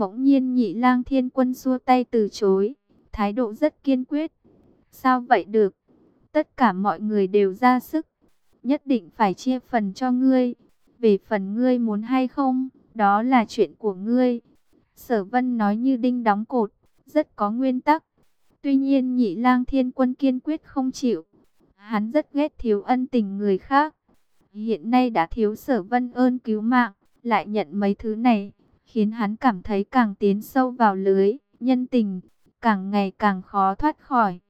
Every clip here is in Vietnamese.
Bỗng nhiên nhị lang thiên quân xua tay từ chối, thái độ rất kiên quyết. Sao vậy được? Tất cả mọi người đều ra sức, nhất định phải chia phần cho ngươi. Về phần ngươi muốn hay không, đó là chuyện của ngươi. Sở vân nói như đinh đóng cột, rất có nguyên tắc. Tuy nhiên nhị lang thiên quân kiên quyết không chịu. Hắn rất ghét thiếu ân tình người khác. Hiện nay đã thiếu sở vân ơn cứu mạng, lại nhận mấy thứ này, khiến hắn cảm thấy càng tiến sâu vào lưới, nhân tình, càng ngày càng khó thoát khỏi.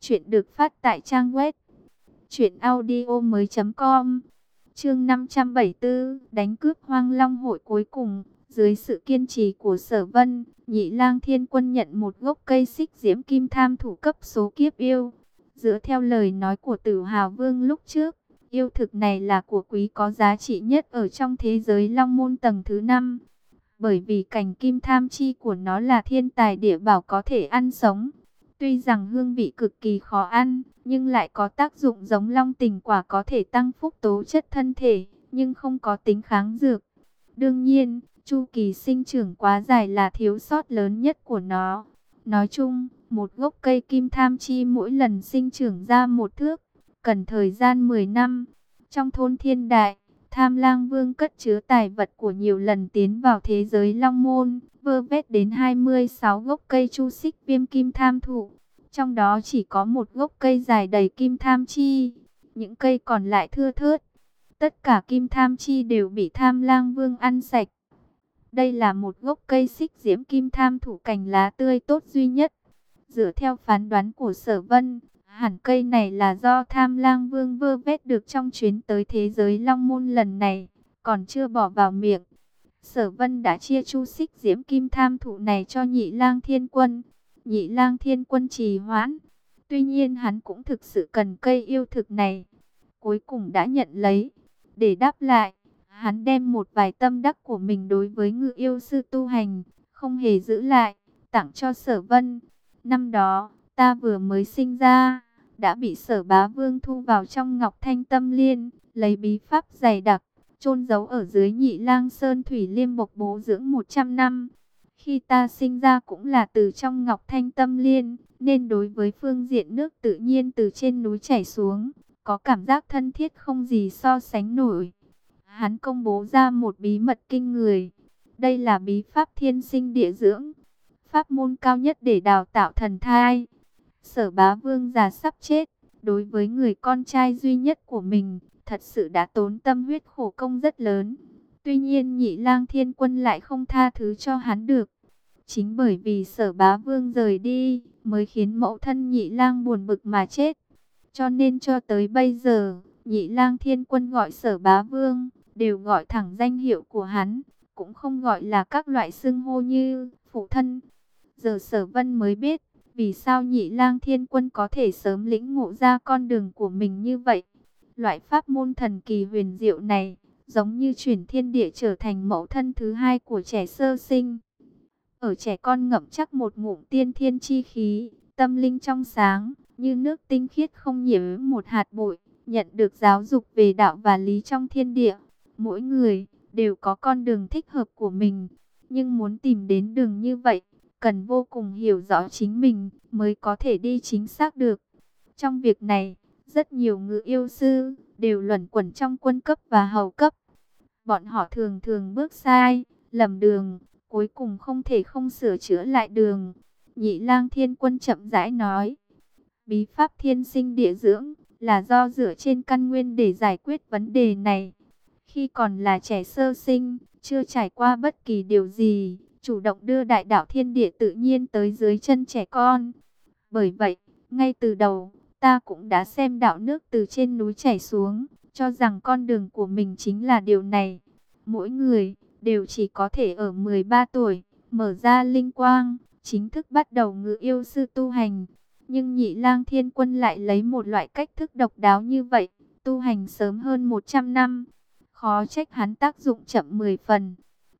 Chuyện được phát tại trang web truyệnaudiomoi.com. Chương 574, đánh cướp Hoang Long hội cuối cùng, dưới sự kiên trì của Sở Vân, Nhị Lang Thiên Quân nhận một gốc cây xích diễm kim tham thủ cấp số kiếp yêu. Dựa theo lời nói của Tử Hào Vương lúc trước, yêu thực này là của quý có giá trị nhất ở trong thế giới Long môn tầng thứ 5. Bởi vì cành kim tham chi của nó là thiên tài địa bảo có thể ăn sống. Tuy rằng hương vị cực kỳ khó ăn, nhưng lại có tác dụng giống long tình quả có thể tăng phúc tố chất thân thể, nhưng không có tính kháng dược. Đương nhiên, chu kỳ sinh trưởng quá dài là thiếu sót lớn nhất của nó. Nói chung, một gốc cây kim tham chi mỗi lần sinh trưởng ra một thước, cần thời gian 10 năm. Trong thôn thiên đại, tham lang vương cất chứa tài vật của nhiều lần tiến vào thế giới long môn, vơ vét đến 26 gốc cây chu xích viêm kim tham thụ. Trong đó chỉ có một gốc cây dài đầy kim tham chi, những cây còn lại thưa thớt. Tất cả kim tham chi đều bị tham lang vương ăn sạch. Đây là một gốc cây xích diễm kim tham thủ cành lá tươi tốt duy nhất. Dựa theo phán đoán của sở vân, hẳn cây này là do tham lang vương vơ vét được trong chuyến tới thế giới long môn lần này, còn chưa bỏ vào miệng. Sở vân đã chia chu xích diễm kim tham thụ này cho nhị lang thiên quân. Nhị lang thiên quân trì hoãn. Tuy nhiên hắn cũng thực sự cần cây yêu thực này. Cuối cùng đã nhận lấy. Để đáp lại, hắn đem một vài tâm đắc của mình đối với ngự yêu sư tu hành, không hề giữ lại, tặng cho sở vân. Năm đó, ta vừa mới sinh ra, đã bị sở bá vương thu vào trong ngọc thanh tâm liên, lấy bí pháp dày đặc, chôn giấu ở dưới nhị lang sơn thủy liêm bộc bố dưỡng 100 năm. Khi ta sinh ra cũng là từ trong ngọc thanh tâm liên, nên đối với phương diện nước tự nhiên từ trên núi chảy xuống, có cảm giác thân thiết không gì so sánh nổi. Hắn công bố ra một bí mật kinh người. Đây là bí pháp thiên sinh địa dưỡng, pháp môn cao nhất để đào tạo thần thai. Sở bá vương già sắp chết, đối với người con trai duy nhất của mình, thật sự đã tốn tâm huyết khổ công rất lớn. Tuy nhiên nhị lang thiên quân lại không tha thứ cho hắn được. Chính bởi vì sở bá vương rời đi, mới khiến mẫu thân nhị lang buồn bực mà chết. Cho nên cho tới bây giờ, nhị lang thiên quân gọi sở bá vương, đều gọi thẳng danh hiệu của hắn, cũng không gọi là các loại xưng hô như phụ thân. Giờ sở vân mới biết, vì sao nhị lang thiên quân có thể sớm lĩnh ngộ ra con đường của mình như vậy. Loại pháp môn thần kỳ huyền diệu này, giống như chuyển thiên địa trở thành mẫu thân thứ hai của trẻ sơ sinh. Ở trẻ con ngậm chắc một ngụm tiên thiên chi khí, tâm linh trong sáng, như nước tinh khiết không nhiễm một hạt bụi, nhận được giáo dục về đạo và lý trong thiên địa. Mỗi người đều có con đường thích hợp của mình, nhưng muốn tìm đến đường như vậy, cần vô cùng hiểu rõ chính mình mới có thể đi chính xác được. Trong việc này, rất nhiều ngự yêu sư đều luẩn quẩn trong quân cấp và hầu cấp. Bọn họ thường thường bước sai, lầm đường, cuối cùng không thể không sửa chữa lại đường. Nhị lang thiên quân chậm rãi nói, bí pháp thiên sinh địa dưỡng là do dựa trên căn nguyên để giải quyết vấn đề này. Khi còn là trẻ sơ sinh, chưa trải qua bất kỳ điều gì, chủ động đưa đại đạo thiên địa tự nhiên tới dưới chân trẻ con. Bởi vậy, ngay từ đầu, ta cũng đã xem đạo nước từ trên núi chảy xuống, cho rằng con đường của mình chính là điều này. Mỗi người đều chỉ có thể ở 13 tuổi, mở ra linh quang, chính thức bắt đầu ngự yêu sư tu hành. Nhưng nhị lang thiên quân lại lấy một loại cách thức độc đáo như vậy, tu hành sớm hơn 100 năm. Khó trách hắn tác dụng chậm 10 phần.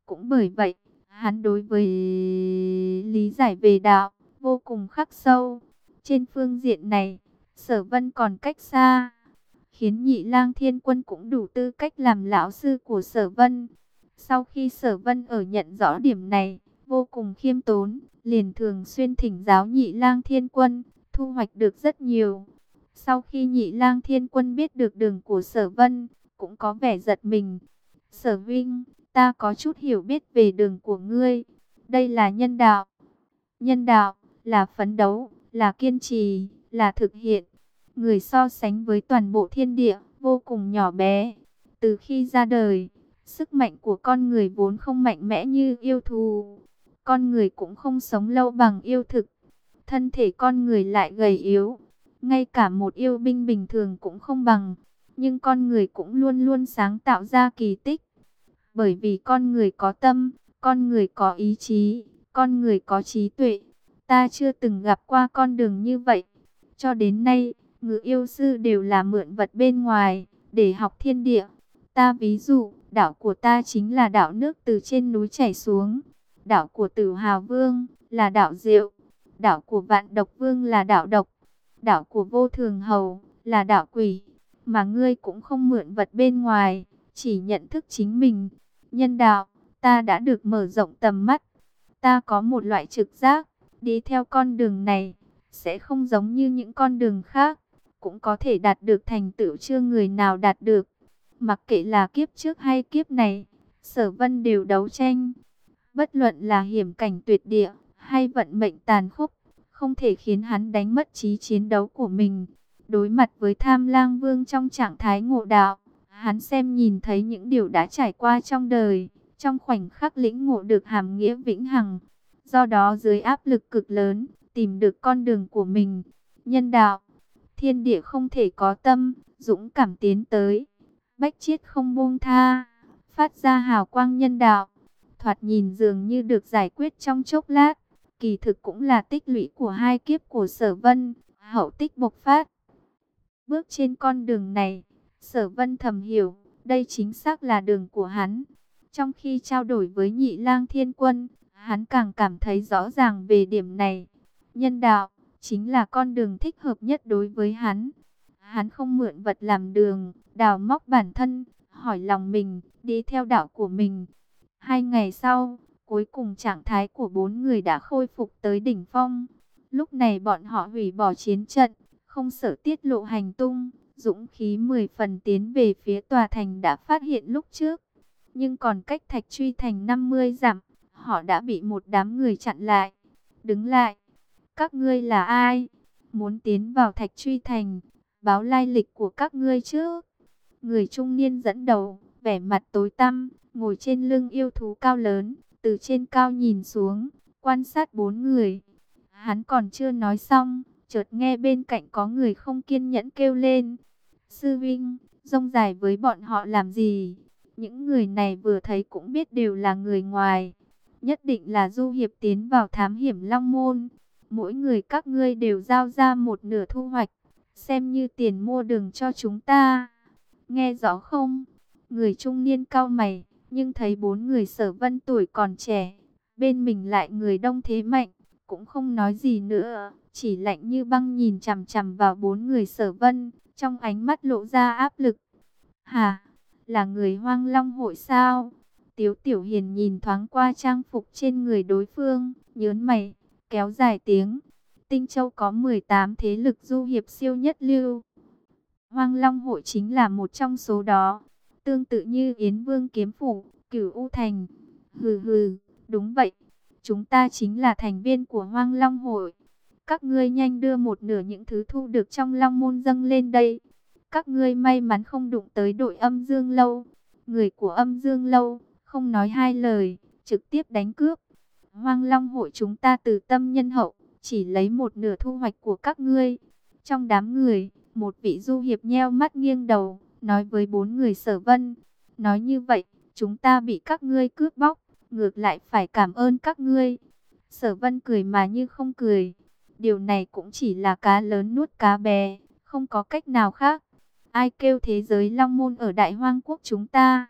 Cũng bởi vậy, hắn đối với lý giải về đạo, vô cùng khắc sâu. Trên phương diện này, sở vân còn cách xa, khiến nhị lang thiên quân cũng đủ tư cách làm lão sư của sở vân. Sau khi sở vân ở nhận rõ điểm này, vô cùng khiêm tốn, liền thường xuyên thỉnh giáo nhị lang thiên quân, thu hoạch được rất nhiều. Sau khi nhị lang thiên quân biết được đường của sở vân, cũng có vẻ giật mình. Sở vinh, ta có chút hiểu biết về đường của ngươi. Đây là nhân đạo. Nhân đạo là phấn đấu, là kiên trì, là thực hiện. Người so sánh với toàn bộ thiên địa, vô cùng nhỏ bé. Từ khi ra đời, sức mạnh của con người vốn không mạnh mẽ như yêu thù. Con người cũng không sống lâu bằng yêu thực. Thân thể con người lại gầy yếu. Ngay cả một yêu binh bình thường cũng không bằng. Nhưng con người cũng luôn luôn sáng tạo ra kỳ tích. Bởi vì con người có tâm, con người có ý chí, con người có trí tuệ. Ta chưa từng gặp qua con đường như vậy. Cho đến nay, ngự yêu sư đều là mượn vật bên ngoài, để học thiên địa. Ta ví dụ, đảo của ta chính là đảo nước từ trên núi chảy xuống. Đảo của tử hào vương là đảo diệu. Đảo của vạn độc vương là đảo độc. Đảo của vô thường hầu là đảo quỷ. Mà ngươi cũng không mượn vật bên ngoài, chỉ nhận thức chính mình. Nhân đạo, ta đã được mở rộng tầm mắt. Ta có một loại trực giác, đi theo con đường này, sẽ không giống như những con đường khác, cũng có thể đạt được thành tựu chưa người nào đạt được. Mặc kệ là kiếp trước hay kiếp này, sở vân đều đấu tranh. Bất luận là hiểm cảnh tuyệt địa, hay vận mệnh tàn khốc, không thể khiến hắn đánh mất trí chiến đấu của mình. Đối mặt với tham lang vương trong trạng thái ngộ đạo, hắn xem nhìn thấy những điều đã trải qua trong đời, trong khoảnh khắc lĩnh ngộ được hàm nghĩa vĩnh hằng. Do đó dưới áp lực cực lớn, tìm được con đường của mình. Nhân đạo, thiên địa không thể có tâm, dũng cảm tiến tới. Bách chiết không buông tha, phát ra hào quang nhân đạo. Thoạt nhìn dường như được giải quyết trong chốc lát. Kỳ thực cũng là tích lũy của hai kiếp của sở vân, hậu tích bộc phát. Bước trên con đường này, sở vân thầm hiểu, đây chính xác là đường của hắn. Trong khi trao đổi với nhị lang thiên quân, hắn càng cảm thấy rõ ràng về điểm này. Nhân đạo, chính là con đường thích hợp nhất đối với hắn. Hắn không mượn vật làm đường, đào móc bản thân, hỏi lòng mình, đi theo đạo của mình. Hai ngày sau, cuối cùng trạng thái của bốn người đã khôi phục tới đỉnh phong. Lúc này bọn họ hủy bỏ chiến trận, không sợ tiết lộ hành tung, dũng khí 10 phần tiến về phía tòa thành đã phát hiện lúc trước. Nhưng còn cách thạch truy thành 50 dặm, họ đã bị một đám người chặn lại. Đứng lại, các ngươi là ai? Muốn tiến vào thạch truy thành, báo lai lịch của các ngươi chứ? Người trung niên dẫn đầu, vẻ mặt tối tăm, ngồi trên lưng yêu thú cao lớn, từ trên cao nhìn xuống, quan sát bốn người. Hắn còn chưa nói xong, chợt nghe bên cạnh có người không kiên nhẫn kêu lên. Sư Vinh, rông dài với bọn họ làm gì? Những người này vừa thấy cũng biết đều là người ngoài. Nhất định là du hiệp tiến vào thám hiểm Long Môn. Mỗi người các ngươi đều giao ra một nửa thu hoạch. Xem như tiền mua đường cho chúng ta. Nghe rõ không? Người trung niên cao mày. Nhưng thấy bốn người sở vân tuổi còn trẻ. Bên mình lại người đông thế mạnh. Cũng không nói gì nữa. Chỉ lạnh như băng nhìn chằm chằm vào bốn người sở vân. Trong ánh mắt lộ ra áp lực. Hà, là người hoang long hội sao? Tiếu Tiểu Hiền nhìn thoáng qua trang phục trên người đối phương, nhớn mày, kéo dài tiếng. Tinh Châu có 18 thế lực du hiệp siêu nhất lưu. Hoang Long hội chính là một trong số đó. Tương tự như Yến Vương Kiếm Phủ, Cửu U Thành. Hừ hừ, đúng vậy. Chúng ta chính là thành viên của Hoang Long hội. Các ngươi nhanh đưa một nửa những thứ thu được trong Long Môn dâng lên đây. Các ngươi may mắn không đụng tới đội âm dương lâu. Người của âm dương lâu, không nói hai lời, trực tiếp đánh cướp. Hoang Long hội chúng ta từ tâm nhân hậu, chỉ lấy một nửa thu hoạch của các ngươi. Trong đám người, một vị du hiệp nheo mắt nghiêng đầu, nói với bốn người sở vân. Nói như vậy, chúng ta bị các ngươi cướp bóc, ngược lại phải cảm ơn các ngươi. Sở vân cười mà như không cười. Điều này cũng chỉ là cá lớn nuốt cá bé, không có cách nào khác. Ai kêu thế giới long môn ở đại hoang quốc chúng ta?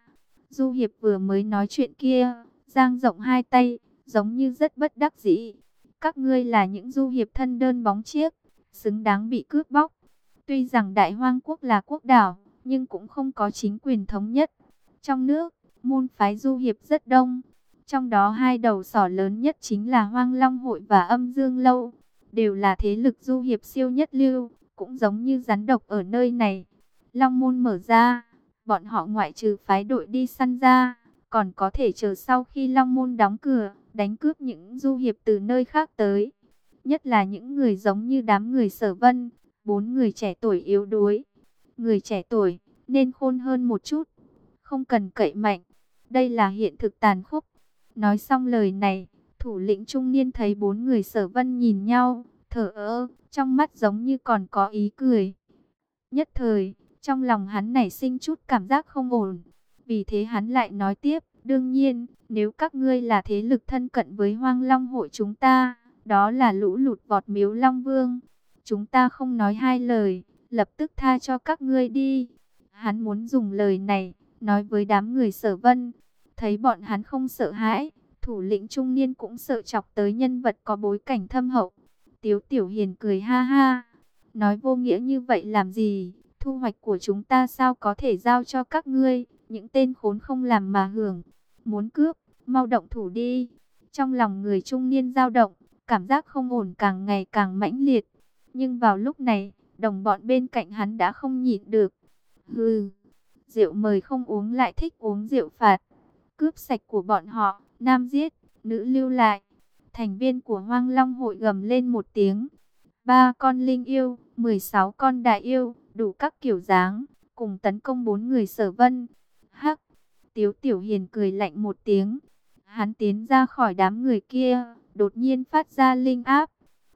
Du Hiệp vừa mới nói chuyện kia, giang rộng hai tay, giống như rất bất đắc dĩ. Các ngươi là những du hiệp thân đơn bóng chiếc, xứng đáng bị cướp bóc. Tuy rằng Đại Hoang Quốc là quốc đảo, nhưng cũng không có chính quyền thống nhất. Trong nước, môn phái du hiệp rất đông. Trong đó hai đầu sỏ lớn nhất chính là Hoang Long Hội và Âm Dương Lâu, đều là thế lực du hiệp siêu nhất lưu, cũng giống như rắn độc ở nơi này. Long môn mở ra, bọn họ ngoại trừ phái đội đi săn ra, còn có thể chờ sau khi Long môn đóng cửa, đánh cướp những du hiệp từ nơi khác tới. Nhất là những người giống như đám người sở vân, bốn người trẻ tuổi yếu đuối. Người trẻ tuổi nên khôn hơn một chút, không cần cậy mạnh. Đây là hiện thực tàn khốc. Nói xong lời này, thủ lĩnh trung niên thấy bốn người sở vân nhìn nhau, thở ơ, trong mắt giống như còn có ý cười. Nhất thời, trong lòng hắn nảy sinh chút cảm giác không ổn. Vì thế hắn lại nói tiếp, đương nhiên, nếu các ngươi là thế lực thân cận với hoang long hội chúng ta, đó là lũ lụt vọt miếu long vương. Chúng ta không nói hai lời, lập tức tha cho các ngươi đi. Hắn muốn dùng lời này, nói với đám người sở vân. Thấy bọn hắn không sợ hãi, thủ lĩnh trung niên cũng sợ chọc tới nhân vật có bối cảnh thâm hậu. Tiếu Tiểu Hiền cười ha ha, nói vô nghĩa như vậy làm gì, thu hoạch của chúng ta sao có thể giao cho các ngươi, những tên khốn không làm mà hưởng, muốn cướp, mau động thủ đi. Trong lòng người trung niên dao động, cảm giác không ổn càng ngày càng mãnh liệt, nhưng vào lúc này, đồng bọn bên cạnh hắn đã không nhịn được. Hừ, rượu mời không uống lại thích uống rượu phạt, cướp sạch của bọn họ, nam giết, nữ lưu lại. Thành viên của Hoang Long hội gầm lên một tiếng. Ba con linh yêu, 16 con đại yêu, đủ các kiểu dáng, cùng tấn công bốn người sở vân. Hắc, Tiếu Tiểu Hiền cười lạnh một tiếng. Hắn tiến ra khỏi đám người kia, đột nhiên phát ra linh áp.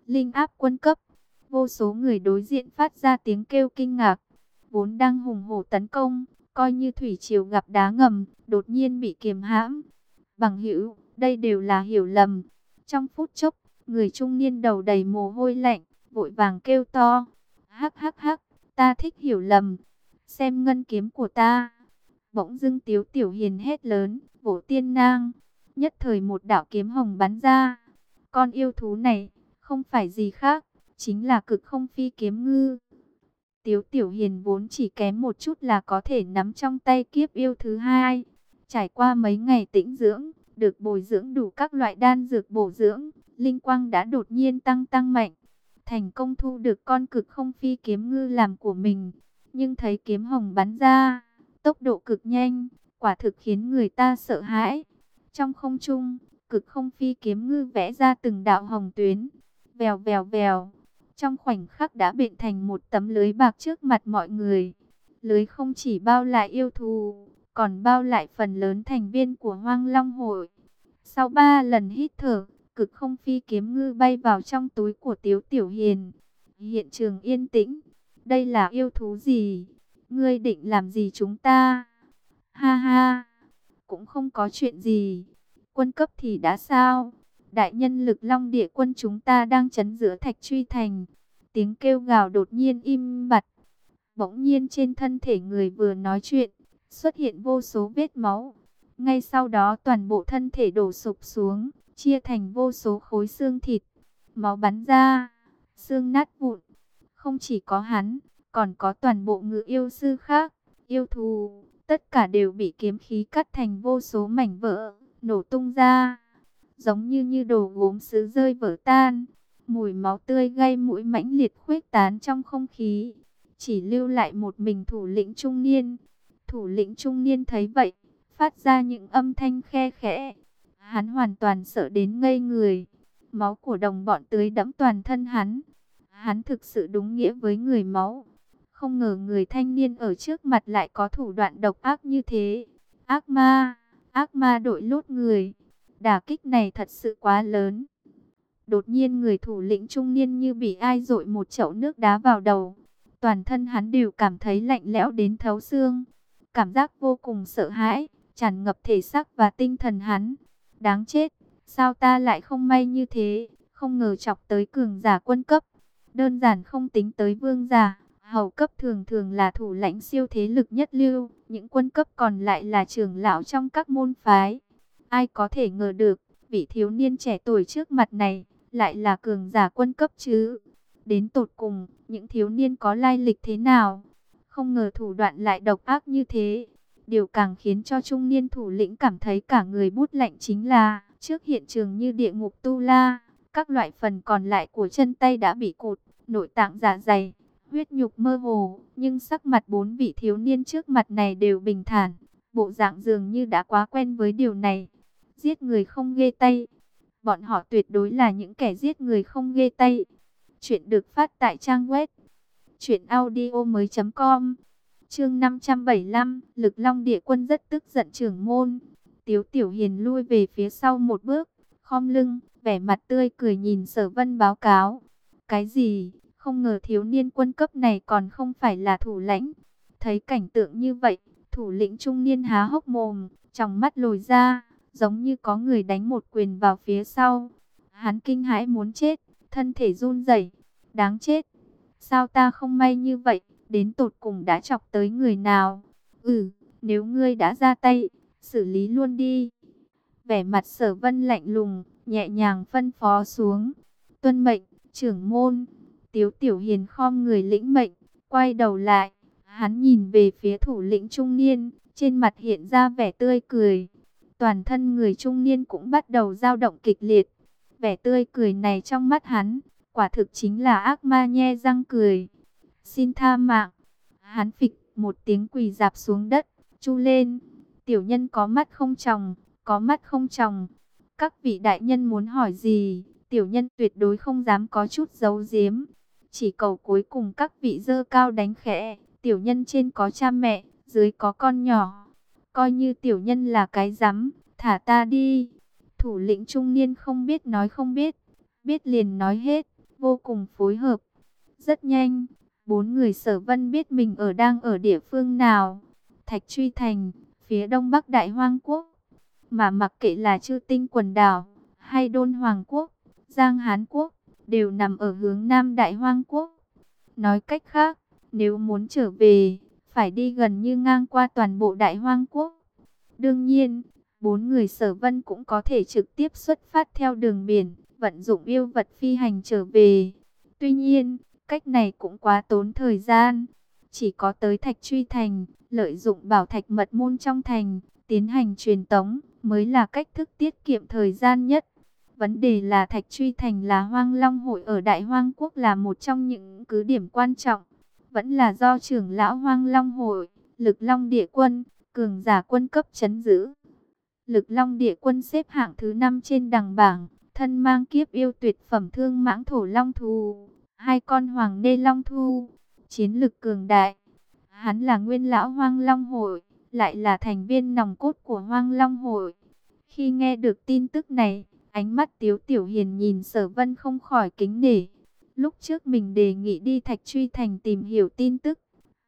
Linh áp quân cấp. Vô số người đối diện phát ra tiếng kêu kinh ngạc. Vốn đang hùng hổ tấn công, coi như thủy triều gặp đá ngầm, đột nhiên bị kiềm hãm. Bằng hữu, đây đều là hiểu lầm. Trong phút chốc, người trung niên đầu đầy mồ hôi lạnh, vội vàng kêu to. Hắc hắc hắc, ta thích hiểu lầm. Xem ngân kiếm của ta. Bỗng dưng tiếu tiểu hiền hét lớn, vỗ tiên nang. Nhất thời một đạo kiếm hồng bắn ra. Con yêu thú này, không phải gì khác, chính là cực không phi kiếm ngư. Tiếu tiểu hiền vốn chỉ kém một chút là có thể nắm trong tay kiếp yêu thứ hai. Trải qua mấy ngày tĩnh dưỡng, được bồi dưỡng đủ các loại đan dược bổ dưỡng, linh quang đã đột nhiên tăng tăng mạnh. Thành công thu được con cực không phi kiếm ngư làm của mình, nhưng thấy kiếm hồng bắn ra, tốc độ cực nhanh, quả thực khiến người ta sợ hãi. Trong không trung, cực không phi kiếm ngư vẽ ra từng đạo hồng tuyến, vèo vèo vèo, trong khoảnh khắc đã biến thành một tấm lưới bạc trước mặt mọi người. Lưới không chỉ bao lại yêu thù, còn bao lại phần lớn thành viên của Hoang Long Hội. Sau ba lần hít thở, cực không phi kiếm ngư bay vào trong túi của Tiếu Tiểu Hiền. Hiện trường yên tĩnh. Đây là yêu thú gì? Ngươi định làm gì chúng ta? Ha ha, cũng không có chuyện gì. Quân cấp thì đã sao? Đại nhân lực long địa quân chúng ta đang chấn giữa thạch truy thành. Tiếng kêu gào đột nhiên im bặt. Bỗng nhiên trên thân thể người vừa nói chuyện, xuất hiện vô số vết máu. Ngay sau đó toàn bộ thân thể đổ sụp xuống, chia thành vô số khối xương thịt. Máu bắn ra, xương nát vụn. Không chỉ có hắn, còn có toàn bộ ngự yêu sư khác, yêu thù, tất cả đều bị kiếm khí cắt thành vô số mảnh vỡ, nổ tung ra. Giống như như đồ gốm sứ rơi vỡ tan. Mùi máu tươi gây mũi mãnh liệt khuếch tán trong không khí. Chỉ lưu lại một mình thủ lĩnh trung niên. Thủ lĩnh trung niên thấy vậy, phát ra những âm thanh khe khẽ. Hắn hoàn toàn sợ đến ngây người. Máu của đồng bọn tưới đẫm toàn thân hắn. Hắn thực sự đúng nghĩa với người máu. Không ngờ người thanh niên ở trước mặt lại có thủ đoạn độc ác như thế. Ác ma, ác ma đội lốt người. Đả kích này thật sự quá lớn. Đột nhiên người thủ lĩnh trung niên như bị ai dội một chậu nước đá vào đầu. Toàn thân hắn đều cảm thấy lạnh lẽo đến thấu xương. Cảm giác vô cùng sợ hãi, tràn ngập thể xác và tinh thần hắn. Đáng chết, sao ta lại không may như thế, không ngờ chọc tới cường giả quân cấp. Đơn giản không tính tới vương giả, hầu cấp thường thường là thủ lãnh siêu thế lực nhất lưu, những quân cấp còn lại là trưởng lão trong các môn phái. Ai có thể ngờ được, vị thiếu niên trẻ tuổi trước mặt này, lại là cường giả quân cấp chứ. Đến tột cùng, những thiếu niên có lai lịch thế nào? Không ngờ thủ đoạn lại độc ác như thế. Điều càng khiến cho trung niên thủ lĩnh cảm thấy cả người bút lạnh chính là, trước hiện trường như địa ngục tu la, các loại phần còn lại của chân tay đã bị cụt, nội tạng dạ dày, huyết nhục mơ hồ, nhưng sắc mặt bốn vị thiếu niên trước mặt này đều bình thản, bộ dạng dường như đã quá quen với điều này. Giết người không ghê tay, bọn họ tuyệt đối là những kẻ giết người không ghê tay. Chuyện được phát tại trang web truyệnaudiomoi.com. Chương 575, Lực Long Địa Quân rất tức giận trưởng môn. Tiếu Tiểu Hiền lui về phía sau một bước, khom lưng, vẻ mặt tươi cười nhìn Sở Vân báo cáo. Cái gì? Không ngờ thiếu niên quân cấp này còn không phải là thủ lãnh. Thấy cảnh tượng như vậy, thủ lĩnh trung niên há hốc mồm, trong mắt lồi ra, giống như có người đánh một quyền vào phía sau. Hắn kinh hãi muốn chết, thân thể run rẩy, đáng chết. Sao ta không may như vậy, đến tột cùng đã chọc tới người nào? Ừ, nếu ngươi đã ra tay, xử lý luôn đi. Vẻ mặt sở vân lạnh lùng, nhẹ nhàng phân phó xuống. Tuân mệnh, trưởng môn, tiếu tiểu hiền khom người lĩnh mệnh, quay đầu lại. Hắn nhìn về phía thủ lĩnh trung niên, trên mặt hiện ra vẻ tươi cười. Toàn thân người trung niên cũng bắt đầu dao động kịch liệt. Vẻ tươi cười này trong mắt hắn, quả thực chính là ác ma nhe răng cười. Xin tha mạng. Hắn phịch một tiếng quỳ dạp xuống đất, chu lên. Tiểu nhân có mắt không tròng, có mắt không tròng. Các vị đại nhân muốn hỏi gì, tiểu nhân tuyệt đối không dám có chút giấu giếm. Chỉ cầu cuối cùng các vị dơ cao đánh khẽ, tiểu nhân trên có cha mẹ, dưới có con nhỏ. Coi như tiểu nhân là cái rắm, thả ta đi. Thủ lĩnh trung niên không biết nói không biết, biết liền nói hết, vô cùng phối hợp. Rất nhanh, bốn người sở vân biết mình ở đang ở địa phương nào. Thạch Truy Thành, phía đông bắc Đại Hoang Quốc. Mà mặc kệ là chư tinh quần đảo, hay đôn Hoàng Quốc, Giang Hán Quốc, đều nằm ở hướng nam Đại Hoang Quốc. Nói cách khác, nếu muốn trở về, phải đi gần như ngang qua toàn bộ Đại Hoang Quốc. Đương nhiên, bốn người sở vân cũng có thể trực tiếp xuất phát theo đường biển, vận dụng yêu vật phi hành trở về. Tuy nhiên, cách này cũng quá tốn thời gian. Chỉ có tới Thạch Truy Thành, lợi dụng bảo thạch mật môn trong thành, tiến hành truyền tống, mới là cách thức tiết kiệm thời gian nhất. Vấn đề là Thạch Truy Thành là hoang long hội ở Đại Hoang Quốc là một trong những cứ điểm quan trọng. Vẫn là do trưởng lão hoang long hội, lực long địa quân, cường giả quân cấp chấn giữ. Lực long địa quân xếp hạng thứ 5 trên đằng bảng, thân mang kiếp yêu tuyệt phẩm thương mãng thổ long thù, hai con hoàng nê long thu, chiến lực cường đại. Hắn là nguyên lão hoang long hội, lại là thành viên nòng cốt của hoang long hội. Khi nghe được tin tức này, ánh mắt tiếu tiểu hiền nhìn sở vân không khỏi kính nể. Lúc trước mình đề nghị đi thạch truy thành tìm hiểu tin tức,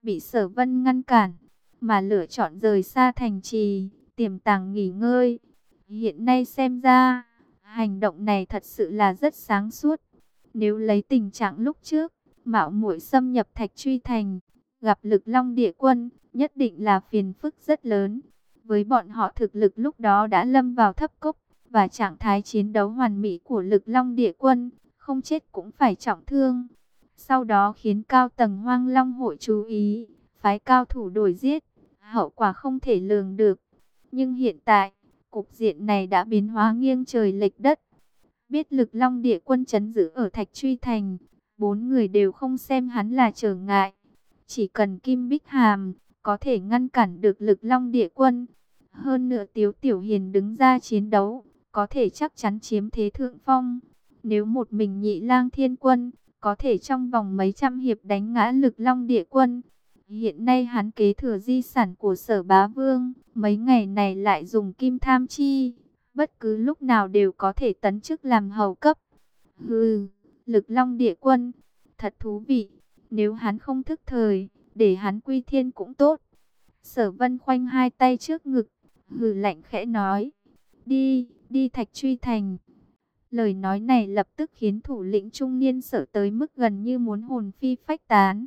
bị sở vân ngăn cản, mà lựa chọn rời xa thành trì, tiềm tàng nghỉ ngơi. Hiện nay xem ra, hành động này thật sự là rất sáng suốt. Nếu lấy tình trạng lúc trước, mạo muội xâm nhập thạch truy thành, gặp lực long địa quân, nhất định là phiền phức rất lớn. Với bọn họ thực lực lúc đó đã lâm vào thấp cốc, và trạng thái chiến đấu hoàn mỹ của lực long địa quân, không chết cũng phải trọng thương. Sau đó khiến cao tầng hoang long hội chú ý, phái cao thủ đổi giết, hậu quả không thể lường được. Nhưng hiện tại, cục diện này đã biến hóa nghiêng trời lệch đất. Biết lực long địa quân chấn giữ ở Thạch Truy Thành, bốn người đều không xem hắn là trở ngại. Chỉ cần Kim Bích Hàm có thể ngăn cản được lực long địa quân. Hơn nữa Tiếu Tiểu Hiền đứng ra chiến đấu, có thể chắc chắn chiếm thế thượng phong. Nếu một mình nhị lang thiên quân, có thể trong vòng mấy trăm hiệp đánh ngã lực long địa quân. Hiện nay hắn kế thừa di sản của sở bá vương, mấy ngày này lại dùng kim tham chi. Bất cứ lúc nào đều có thể tấn chức làm hầu cấp. Hừ, lực long địa quân, thật thú vị. Nếu hắn không thức thời, để hắn quy thiên cũng tốt. Sở vân khoanh hai tay trước ngực, hừ lạnh khẽ nói. Đi, đi thạch truy thành. Lời nói này lập tức khiến thủ lĩnh trung niên sợ tới mức gần như muốn hồn phi phách tán.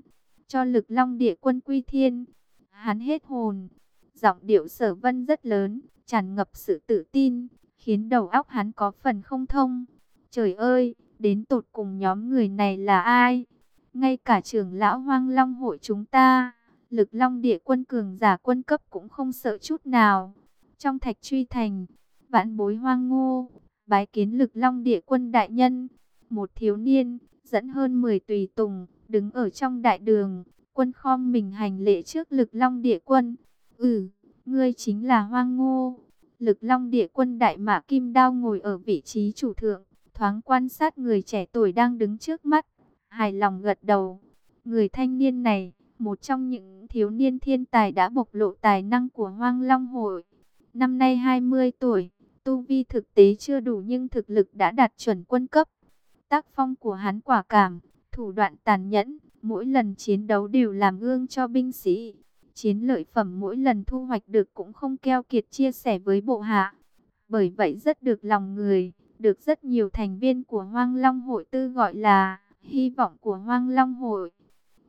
Cho lực long địa quân quy thiên. Hắn hết hồn. Giọng điệu sở vân rất lớn, tràn ngập sự tự tin, khiến đầu óc hắn có phần không thông. Trời ơi, đến tột cùng nhóm người này là ai? Ngay cả trưởng lão hoang long hội chúng ta, Lực long địa quân cường giả quân cấp cũng không sợ chút nào. Trong thạch truy thành, vãn bối hoang ngô, bái kiến lực long địa quân đại nhân. Một thiếu niên, dẫn hơn 10 tùy tùng, đứng ở trong đại đường, quân khom mình hành lễ trước lực long địa quân. Ừ, ngươi chính là hoang ngô. Lực long địa quân đại mã kim đao ngồi ở vị trí chủ thượng, thoáng quan sát người trẻ tuổi đang đứng trước mắt, hài lòng gật đầu. Người thanh niên này, một trong những thiếu niên thiên tài đã bộc lộ tài năng của Hoang Long Hội. Năm nay 20 tuổi, tu vi thực tế chưa đủ nhưng thực lực đã đạt chuẩn quân cấp. Tác phong của hắn quả cảm, thủ đoạn tàn nhẫn, mỗi lần chiến đấu đều làm gương cho binh sĩ. Chiến lợi phẩm mỗi lần thu hoạch được cũng không keo kiệt chia sẻ với bộ hạ. Bởi vậy rất được lòng người, được rất nhiều thành viên của Hoang Long Hội tư gọi là hy vọng của Hoang Long Hội.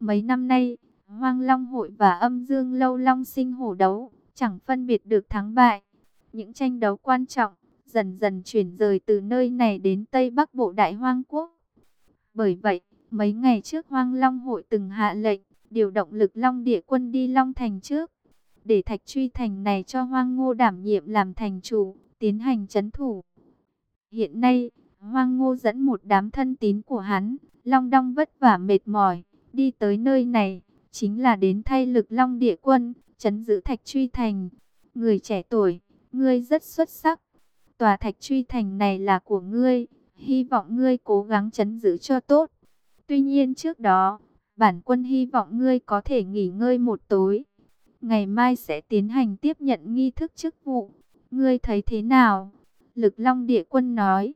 Mấy năm nay, Hoang Long Hội và âm dương lâu long sinh hổ đấu, chẳng phân biệt được thắng bại. Những tranh đấu quan trọng, dần dần chuyển rời từ nơi này đến Tây Bắc Bộ Đại Hoang Quốc. Bởi vậy, mấy ngày trước Hoang Long Hội từng hạ lệnh, điều động lực Long Địa quân đi Long Thành trước. Để thạch truy thành này cho Hoang Ngô đảm nhiệm làm thành chủ, tiến hành chấn thủ. Hiện nay, Hoang Ngô dẫn một đám thân tín của hắn, Long Đong vất vả mệt mỏi, đi tới nơi này, chính là đến thay lực Long Địa quân, chấn giữ thạch truy thành. Người trẻ tuổi, ngươi rất xuất sắc. Tòa thạch truy thành này là của ngươi, hy vọng ngươi cố gắng chấn giữ cho tốt. Tuy nhiên trước đó, bản quân hy vọng ngươi có thể nghỉ ngơi một tối. Ngày mai sẽ tiến hành tiếp nhận nghi thức chức vụ. Ngươi thấy thế nào? Lực Long Địa quân nói.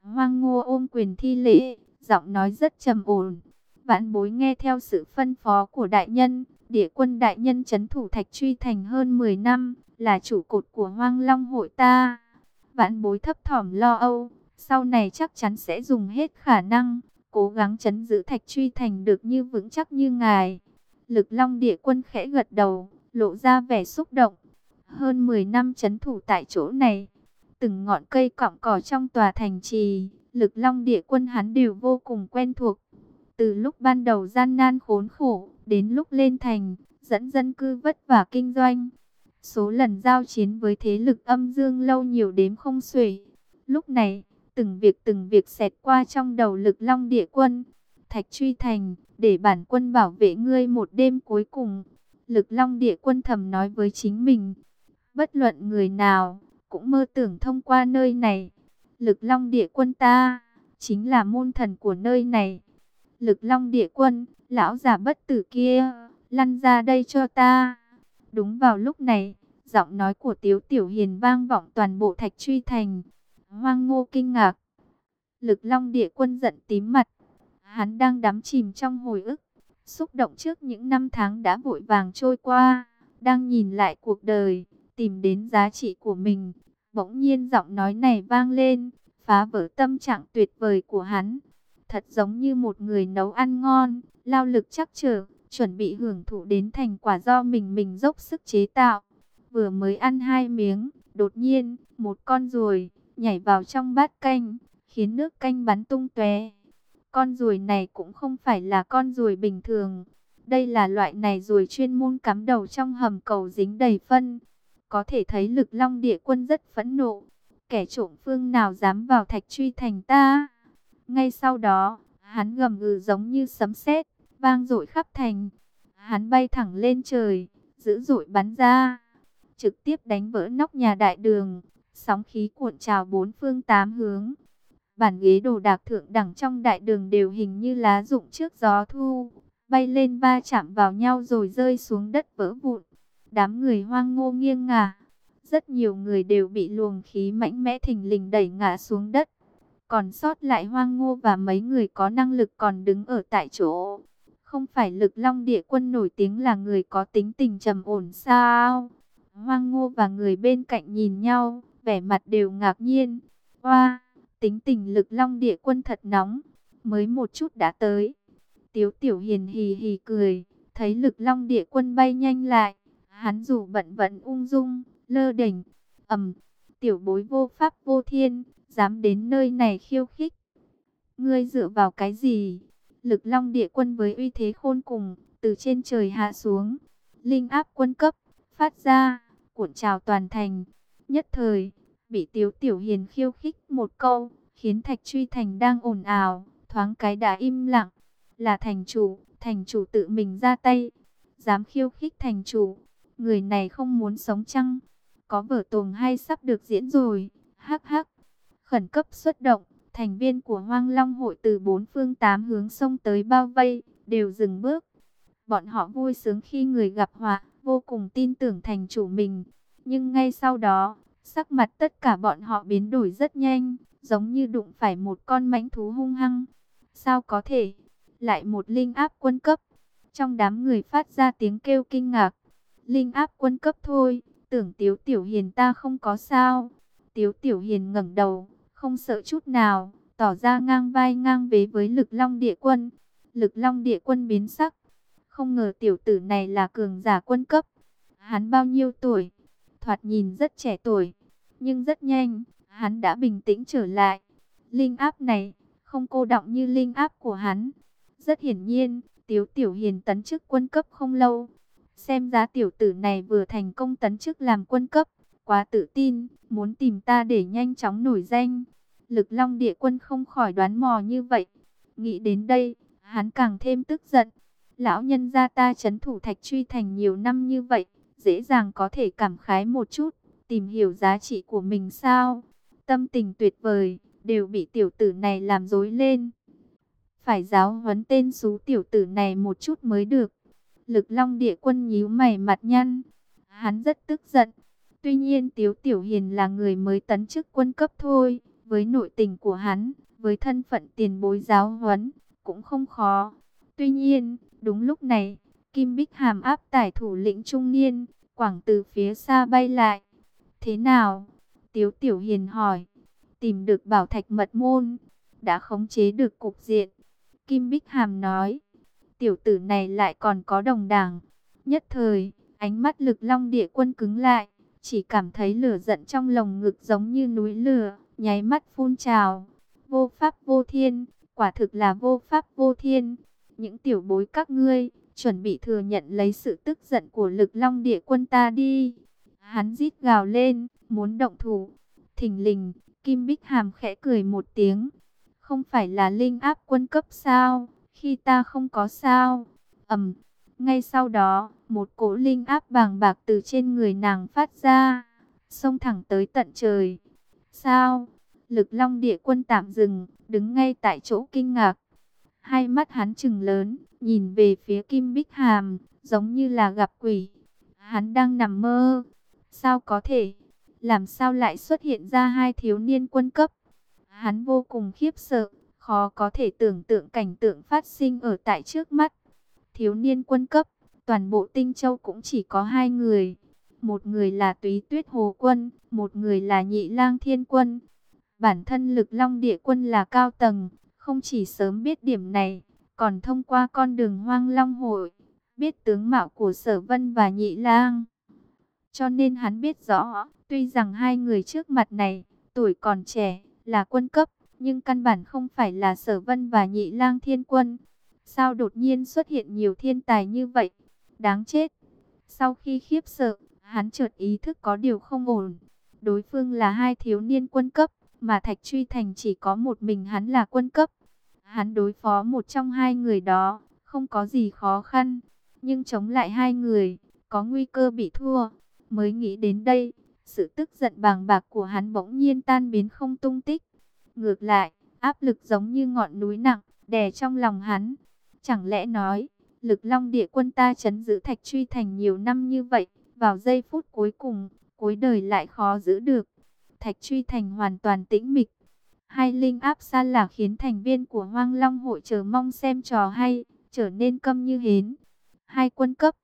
Hoang Ngô ôm quyền thi lễ, giọng nói rất trầm ổn. Vãn bối nghe theo sự phân phó của đại nhân, địa quân đại nhân chấn thủ thạch truy thành hơn 10 năm, là chủ cột của hoang long hội ta. Vãn bối thấp thỏm lo âu, sau này chắc chắn sẽ dùng hết khả năng, cố gắng chấn giữ thạch truy thành được như vững chắc như ngài. Lực long địa quân khẽ gật đầu, lộ ra vẻ xúc động. Hơn 10 năm chấn thủ tại chỗ này, từng ngọn cây cọng cỏ trong tòa thành trì, lực long địa quân hắn đều vô cùng quen thuộc. Từ lúc ban đầu gian nan khốn khổ, đến lúc lên thành, dẫn dân cư vất vả kinh doanh. Số lần giao chiến với thế lực âm dương lâu nhiều đếm không xuể. Lúc này, từng việc từng việc xẹt qua trong đầu lực long địa quân. Thạch truy thành, để bản quân bảo vệ ngươi một đêm cuối cùng. Lực long địa quân thầm nói với chính mình. Bất luận người nào, cũng mơ tưởng thông qua nơi này. Lực long địa quân ta, chính là môn thần của nơi này. Lực long địa quân, lão già bất tử kia, lăn ra đây cho ta. Đúng vào lúc này, giọng nói của Tiếu Tiểu Hiền vang vọng toàn bộ thạch truy thành. Hoang ngô kinh ngạc. Lực long địa quân giận tím mặt. Hắn đang đắm chìm trong hồi ức. Xúc động trước những năm tháng đã vội vàng trôi qua. Đang nhìn lại cuộc đời. Tìm đến giá trị của mình. Bỗng nhiên giọng nói này vang lên. Phá vỡ tâm trạng tuyệt vời của hắn. Thật giống như một người nấu ăn ngon. Lao lực chắc trở. Chuẩn bị hưởng thụ đến thành quả do mình mình dốc sức chế tạo. Vừa mới ăn hai miếng. Đột nhiên, một con ruồi nhảy vào trong bát canh, khiến nước canh bắn tung tóe. Con ruồi này cũng không phải là con ruồi bình thường. Đây là loại này ruồi chuyên môn cắm đầu trong hầm cầu dính đầy phân. Có thể thấy lực long địa quân rất phẫn nộ. Kẻ trộm phương nào dám vào thạch truy thành ta. Ngay sau đó, hắn gầm gừ giống như sấm sét, vang dội khắp thành. Hắn bay thẳng lên trời, dữ dội bắn ra, trực tiếp đánh vỡ nóc nhà đại đường, sóng khí cuộn trào bốn phương tám hướng. Bản ghế đồ đạc thượng đẳng trong đại đường đều hình như lá rụng trước gió thu, bay lên va chạm vào nhau rồi rơi xuống đất vỡ vụn. Đám người hoang ngô nghiêng ngả, rất nhiều người đều bị luồng khí mạnh mẽ thình lình đẩy ngã xuống đất. Còn sót lại hoang ngô và mấy người có năng lực còn đứng ở tại chỗ. Không phải lực long địa quân nổi tiếng là người có tính tình trầm ổn sao? Hoang ngô và người bên cạnh nhìn nhau, vẻ mặt đều ngạc nhiên. Hoa, tính tình lực long địa quân thật nóng, mới một chút đã tới. Tiếu tiểu hiền hì hì cười, thấy lực long địa quân bay nhanh lại. Hắn dù bận vẫn ung dung, lơ đỉnh, ầm, tiểu bối vô pháp vô thiên, dám đến nơi này khiêu khích. Ngươi dựa vào cái gì? Lực long địa quân với uy thế khôn cùng, từ trên trời hạ xuống. linh áp quân cấp, phát ra, cuộn trào toàn thành. Nhất thời, bị Tiếu Tiểu Hiền khiêu khích một câu, khiến Thạch Truy Thành đang ồn ào, thoáng cái đã im lặng. Là thành chủ, thành chủ tự mình ra tay, dám khiêu khích thành chủ, người này không muốn sống chăng? Có vở tuồng hay sắp được diễn rồi, hắc hắc. Khẩn cấp xuất động, thành viên của Hoang Long hội từ bốn phương tám hướng sông tới bao vây, đều dừng bước. Bọn họ vui sướng khi người gặp họa, vô cùng tin tưởng thành chủ mình. Nhưng ngay sau đó, sắc mặt tất cả bọn họ biến đổi rất nhanh, giống như đụng phải một con mãnh thú hung hăng. Sao có thể? Lại một linh áp quân cấp. Trong đám người phát ra tiếng kêu kinh ngạc. Linh áp quân cấp thôi, tưởng Tiếu Tiểu Hiền ta không có sao. Tiếu Tiểu Hiền ngẩng đầu, không sợ chút nào, tỏ ra ngang vai ngang vế với lực long địa quân. Lực long địa quân biến sắc. Không ngờ tiểu tử này là cường giả quân cấp. Hắn bao nhiêu tuổi? Thoạt nhìn rất trẻ tuổi. Nhưng rất nhanh, hắn đã bình tĩnh trở lại. Linh áp này, không cô động như linh áp của hắn. Rất hiển nhiên, Tiếu Tiểu Hiền tấn chức quân cấp không lâu. Xem ra tiểu tử này vừa thành công tấn chức làm quân cấp, quá tự tin, muốn tìm ta để nhanh chóng nổi danh. Lực Long địa quân không khỏi đoán mò như vậy. Nghĩ đến đây, hắn càng thêm tức giận. Lão nhân gia ta chấn thủ thạch truy thành nhiều năm như vậy, dễ dàng có thể cảm khái một chút, tìm hiểu giá trị của mình sao. Tâm tình tuyệt vời, đều bị tiểu tử này làm dối lên. Phải giáo huấn tên xú tiểu tử này một chút mới được. Lực long địa quân nhíu mày mặt nhăn. Hắn rất tức giận. Tuy nhiên Tiếu Tiểu Hiền là người mới tấn chức quân cấp thôi. Với nội tình của hắn, với thân phận tiền bối giáo huấn, cũng không khó. Tuy nhiên, đúng lúc này, Kim Bích Hàm áp tải thủ lĩnh trung niên, quảng từ phía xa bay lại. Thế nào? Tiếu Tiểu Hiền hỏi. Tìm được bảo thạch mật môn, đã khống chế được cục diện. Kim Bích Hàm nói, tiểu tử này lại còn có đồng đảng. Nhất thời, ánh mắt lực long địa quân cứng lại, chỉ cảm thấy lửa giận trong lồng ngực giống như núi lửa, nháy mắt phun trào. Vô pháp vô thiên, quả thực là vô pháp vô thiên. Những tiểu bối các ngươi, chuẩn bị thừa nhận lấy sự tức giận của lực long địa quân ta đi. Hắn rít gào lên, muốn động thủ. Thình lình, Kim Bích Hàm khẽ cười một tiếng. Không phải là linh áp quân cấp sao? Khi ta không có sao. ầm. ngay sau đó, một cỗ linh áp bàng bạc từ trên người nàng phát ra, xông thẳng tới tận trời. Sao? Lực Long Địa Quân tạm dừng, đứng ngay tại chỗ kinh ngạc. Hai mắt hắn trừng lớn, nhìn về phía Kim Bích Hàm, giống như là gặp quỷ. Hắn đang nằm mơ. Sao có thể? Làm sao lại xuất hiện ra hai thiếu niên quân cấp? Hắn vô cùng khiếp sợ, khó có thể tưởng tượng cảnh tượng phát sinh ở tại trước mắt. Thiếu niên quân cấp, toàn bộ tinh châu cũng chỉ có hai người. Một người là túy tuyết hồ quân, một người là nhị lang thiên quân. Bản thân lực long địa quân là cao tầng, không chỉ sớm biết điểm này, còn thông qua con đường hoang long hội, biết tướng mạo của sở vân và nhị lang. Cho nên hắn biết rõ, tuy rằng hai người trước mặt này, tuổi còn trẻ, là quân cấp, nhưng căn bản không phải là sở vân và nhị lang thiên quân. Sao đột nhiên xuất hiện nhiều thiên tài như vậy? Đáng chết! Sau khi khiếp sợ, hắn chợt ý thức có điều không ổn. Đối phương là hai thiếu niên quân cấp, mà Thạch Truy Thành chỉ có một mình hắn là quân cấp. Hắn đối phó một trong hai người đó, không có gì khó khăn. Nhưng chống lại hai người, có nguy cơ bị thua. Mới nghĩ đến đây, sự tức giận bàng bạc của hắn bỗng nhiên tan biến không tung tích. Ngược lại, áp lực giống như ngọn núi nặng, đè trong lòng hắn. Chẳng lẽ nói, lực long địa quân ta chấn giữ thạch truy thành nhiều năm như vậy, vào giây phút cuối cùng, cuối đời lại khó giữ được. Thạch truy thành hoàn toàn tĩnh mịch. Hai linh áp xa là khiến thành viên của hoang long hội chờ mong xem trò hay, trở nên câm như hến. Hai quân cấp,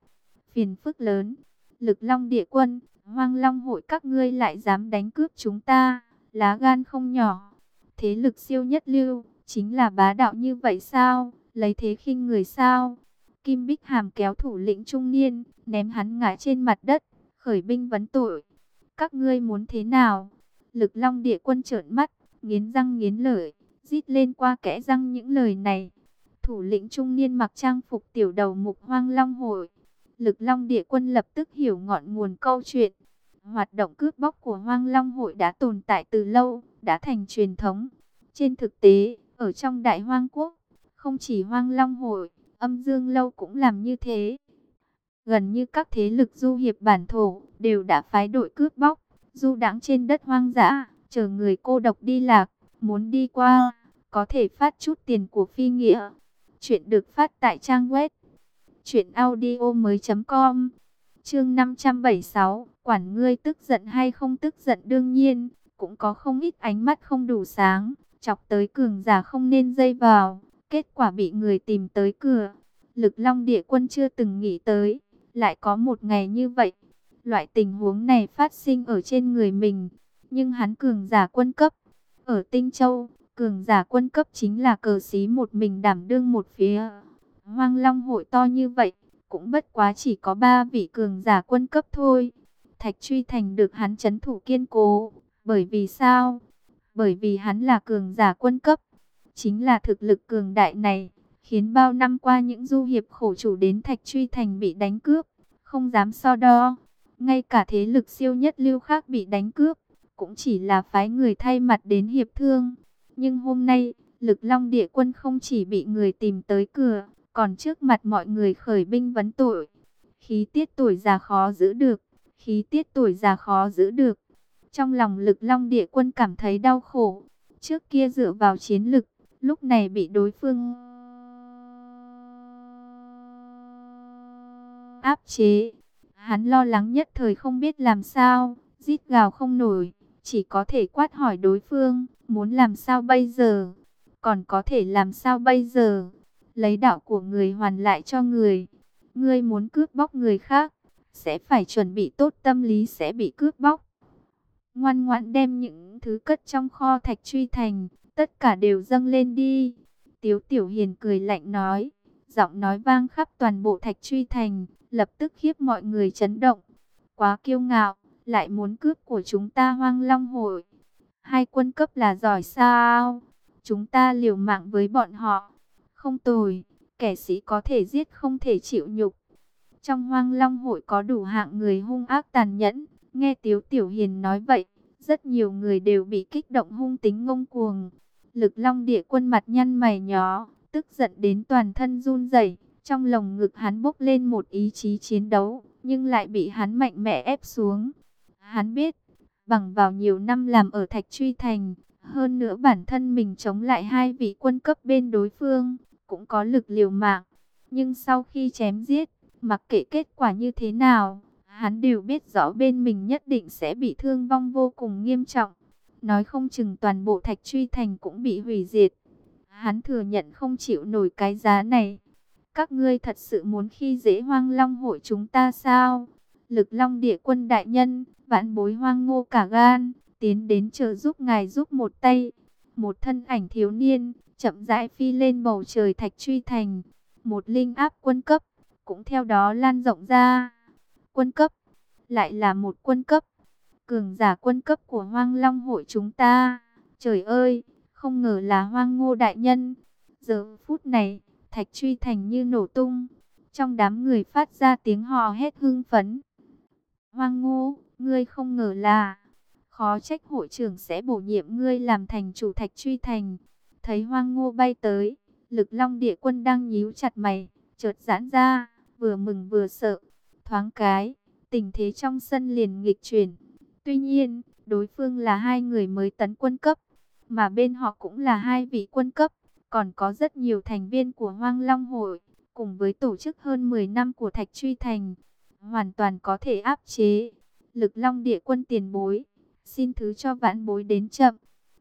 phiền phức lớn, lực long địa quân, hoang long hội các ngươi lại dám đánh cướp chúng ta, lá gan không nhỏ. Thế lực siêu nhất lưu, chính là bá đạo như vậy sao, lấy thế khinh người sao. Kim Bích Hàm kéo thủ lĩnh trung niên, ném hắn ngã trên mặt đất, khởi binh vấn tội. Các ngươi muốn thế nào? Lực long địa quân trợn mắt, nghiến răng nghiến lợi, rít lên qua kẽ răng những lời này. Thủ lĩnh trung niên mặc trang phục tiểu đầu mục hoang long hội, Lực Long Địa Quân lập tức hiểu ngọn nguồn câu chuyện. Hoạt động cướp bóc của Hoang Long Hội đã tồn tại từ lâu, đã thành truyền thống. Trên thực tế, ở trong Đại Hoang Quốc, không chỉ Hoang Long Hội, âm Dương Lâu cũng làm như thế. Gần như các thế lực du hiệp bản thổ đều đã phái đội cướp bóc, du đãng trên đất hoang dã, chờ người cô độc đi lạc, muốn đi qua, có thể phát chút tiền của phi nghĩa. Chuyện được phát tại trang web truyệnaudiomoi.com. Chương 576, quản ngươi tức giận hay không tức giận đương nhiên, cũng có không ít ánh mắt không đủ sáng, chọc tới cường giả không nên dây vào, kết quả bị người tìm tới cửa. Lực Long Địa Quân chưa từng nghĩ tới, lại có một ngày như vậy. Loại tình huống này phát sinh ở trên người mình, nhưng hắn cường giả quân cấp. Ở Tinh Châu, cường giả quân cấp chính là cờ xí một mình đảm đương một phía. Hoang Long hội to như vậy, cũng bất quá chỉ có ba vị cường giả quân cấp thôi. Thạch Truy Thành được hắn chấn thủ kiên cố, bởi vì sao? Bởi vì hắn là cường giả quân cấp, chính là thực lực cường đại này, khiến bao năm qua những du hiệp khổ chủ đến Thạch Truy Thành bị đánh cướp, không dám so đo. Ngay cả thế lực siêu nhất lưu khác bị đánh cướp, cũng chỉ là phái người thay mặt đến hiệp thương. Nhưng hôm nay, lực long địa quân không chỉ bị người tìm tới cửa, còn trước mặt mọi người khởi binh vấn tội. Khí tiết tuổi già khó giữ được, khí tiết tuổi già khó giữ được. Trong lòng lực long địa quân cảm thấy đau khổ. Trước kia dựa vào chiến lực, lúc này bị đối phương áp chế. Hắn lo lắng nhất thời không biết làm sao, rít gào không nổi, chỉ có thể quát hỏi đối phương, muốn làm sao bây giờ, còn có thể làm sao bây giờ, lấy đạo của người hoàn lại cho người. Ngươi muốn cướp bóc người khác, sẽ phải chuẩn bị tốt tâm lý sẽ bị cướp bóc. Ngoan ngoãn đem những thứ cất trong kho thạch truy thành, tất cả đều dâng lên đi. Tiếu Tiểu Hiền cười lạnh nói, giọng nói vang khắp toàn bộ thạch truy thành, lập tức khiếp mọi người chấn động. Quá kiêu ngạo, lại muốn cướp của chúng ta hoang long hội. Hai quân cấp là giỏi sao? Chúng ta liều mạng với bọn họ. Không tồi, kẻ sĩ có thể giết không thể chịu nhục. Trong hoang long hội có đủ hạng người hung ác tàn nhẫn. Nghe Tiếu Tiểu Hiền nói vậy, rất nhiều người đều bị kích động hung tính ngông cuồng. Lực long địa quân mặt nhăn mày nhó, tức giận đến toàn thân run rẩy. Trong lồng ngực hắn bốc lên một ý chí chiến đấu, nhưng lại bị hắn mạnh mẽ ép xuống. Hắn biết, bằng vào nhiều năm làm ở Thạch Truy Thành, hơn nữa bản thân mình chống lại hai vị quân cấp bên đối phương, cũng có lực liều mạng. Nhưng sau khi chém giết, mặc kệ kết quả như thế nào, hắn đều biết rõ bên mình nhất định sẽ bị thương vong vô cùng nghiêm trọng. Nói không chừng toàn bộ Thạch Truy Thành cũng bị hủy diệt. Hắn thừa nhận không chịu nổi cái giá này. Các ngươi thật sự muốn khi dễ hoang long hội chúng ta sao? Lực long địa quân đại nhân, vãn bối hoang ngô cả gan, tiến đến chờ giúp ngài giúp một tay. Một thân ảnh thiếu niên, chậm rãi phi lên bầu trời thạch truy thành. Một linh áp quân cấp, cũng theo đó lan rộng ra. Quân cấp, lại là một quân cấp. Cường giả quân cấp của hoang long hội chúng ta. Trời ơi, không ngờ là hoang ngô đại nhân. Giờ phút này, thạch truy thành như nổ tung. Trong đám người phát ra tiếng hò hét hưng phấn. Hoang ngô, ngươi không ngờ là, khó trách hội trưởng sẽ bổ nhiệm ngươi làm thành chủ thạch truy thành. Thấy hoang ngô bay tới, lực long địa quân đang nhíu chặt mày, chợt giãn ra, vừa mừng vừa sợ. Thoáng cái, tình thế trong sân liền nghịch chuyển. Tuy nhiên, đối phương là hai người mới tấn quân cấp, mà bên họ cũng là hai vị quân cấp, còn có rất nhiều thành viên của Hoang Long Hội, cùng với tổ chức hơn 10 năm của Thạch Truy Thành, hoàn toàn có thể áp chế. Lực Long địa quân tiền bối, xin thứ cho vãn bối đến chậm,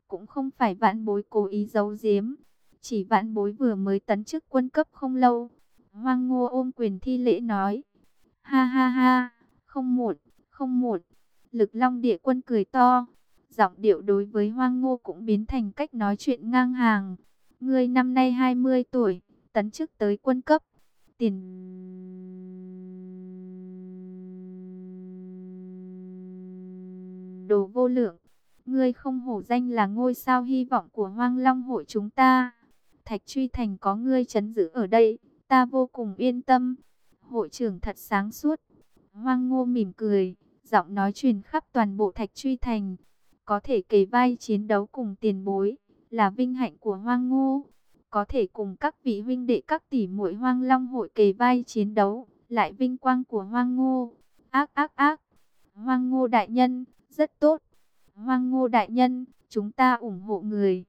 cũng không phải vãn bối cố ý giấu giếm, chỉ vãn bối vừa mới tấn chức quân cấp không lâu. Hoang Ngô ôm quyền thi lễ nói, ha ha ha, không muộn, không muộn. Lực Long địa quân cười to, giọng điệu đối với Hoang Ngô cũng biến thành cách nói chuyện ngang hàng. Ngươi năm nay 20 tuổi, tấn chức tới quân cấp, tiền đồ vô lượng. Ngươi không hổ danh là ngôi sao hy vọng của hoang long hội chúng ta. Thạch truy thành có ngươi chấn giữ ở đây, ta vô cùng yên tâm. Hội trưởng thật sáng suốt. Hoang ngô mỉm cười, giọng nói truyền khắp toàn bộ thạch truy thành. Có thể kề vai chiến đấu cùng tiền bối, là vinh hạnh của hoang ngô. Có thể cùng các vị huynh đệ các tỷ muội hoang long hội kề vai chiến đấu, lại vinh quang của hoang ngô. Ác ác ác, hoang ngô đại nhân, rất tốt. Hoang ngô đại nhân, chúng ta ủng hộ người.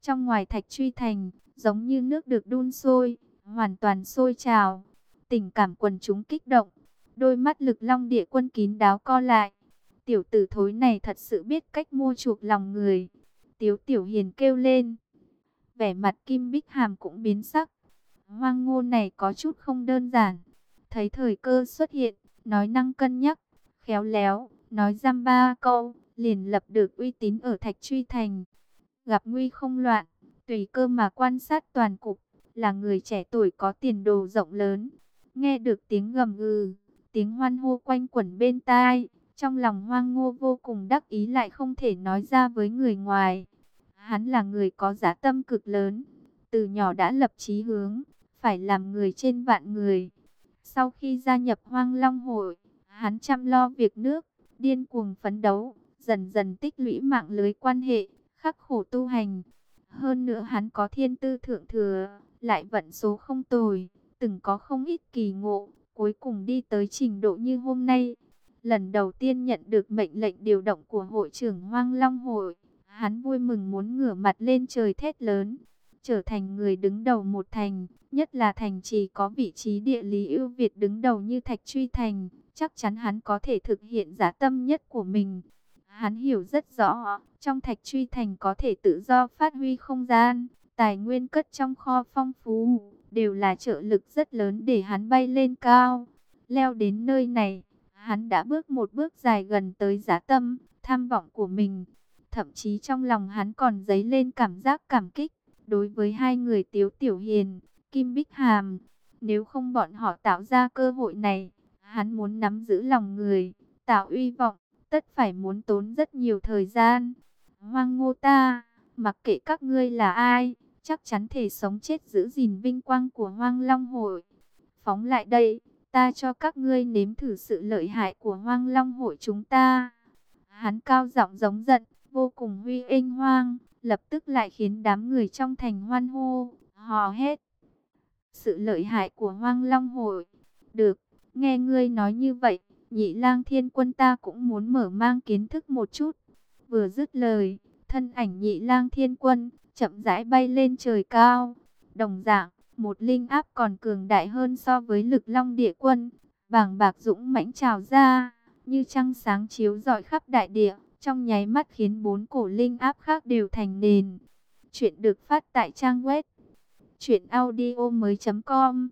Trong ngoài thạch truy thành, giống như nước được đun sôi, hoàn toàn sôi trào. Tình cảm quần chúng kích động, đôi mắt lực long địa quân kín đáo co lại. Tiểu tử thối này thật sự biết cách mua chuộc lòng người. Tiếu tiểu hiền kêu lên. Vẻ mặt Kim Bích Hàm cũng biến sắc. Hoang ngô này có chút không đơn giản. Thấy thời cơ xuất hiện, nói năng cân nhắc, khéo léo, nói giam ba câu, liền lập được uy tín ở Thạch Truy Thành. Gặp nguy không loạn, tùy cơ mà quan sát toàn cục, là người trẻ tuổi có tiền đồ rộng lớn. Nghe được tiếng gầm gừ, tiếng hoan hô quanh quẩn bên tai, trong lòng hoang ngô vô cùng đắc ý lại không thể nói ra với người ngoài. Hắn là người có giá tâm cực lớn, từ nhỏ đã lập chí hướng, phải làm người trên vạn người. Sau khi gia nhập hoang long hội, hắn chăm lo việc nước, điên cuồng phấn đấu, dần dần tích lũy mạng lưới quan hệ, khắc khổ tu hành. Hơn nữa hắn có thiên tư thượng thừa, lại vận số không tồi, từng có không ít kỳ ngộ, cuối cùng đi tới trình độ như hôm nay. Lần đầu tiên nhận được mệnh lệnh điều động của hội trưởng Hoang Long Hội, hắn vui mừng muốn ngửa mặt lên trời thét lớn, trở thành người đứng đầu một thành, nhất là thành chỉ có vị trí địa lý ưu việt đứng đầu như Thạch Truy Thành, chắc chắn hắn có thể thực hiện giá tâm nhất của mình. Hắn hiểu rất rõ, trong Thạch Truy Thành có thể tự do phát huy không gian, tài nguyên cất trong kho phong phú, đều là trợ lực rất lớn để hắn bay lên cao. Leo đến nơi này, hắn đã bước một bước dài gần tới giá tâm, tham vọng của mình. Thậm chí trong lòng hắn còn dấy lên cảm giác cảm kích, đối với hai người Tiếu Tiểu Hiền, Kim Bích Hàm. Nếu không bọn họ tạo ra cơ hội này, hắn muốn nắm giữ lòng người, tạo uy vọng, tất phải muốn tốn rất nhiều thời gian. Hoang ngô ta, mặc kệ các ngươi là ai, chắc chắn thể sống chết giữ gìn vinh quang của Hoang Long Hội. Phóng lại đây, ta cho các ngươi nếm thử sự lợi hại của Hoang Long Hội chúng ta. Hắn cao giọng giống giận, vô cùng huy inh hoang, lập tức lại khiến đám người trong thành hoan hô, hò hét. Sự lợi hại của Hoang Long Hội. Được, nghe ngươi nói như vậy, nhị lang thiên quân ta cũng muốn mở mang kiến thức một chút. Vừa dứt lời, thân ảnh nhị lang thiên quân, chậm rãi bay lên trời cao. Đồng dạng, một linh áp còn cường đại hơn so với lực long địa quân, bàng bạc dũng mãnh trào ra, như trăng sáng chiếu rọi khắp đại địa, trong nháy mắt khiến bốn cổ linh áp khác đều thành nền. Chuyện được phát tại trang web truyệnaudiomoi.com.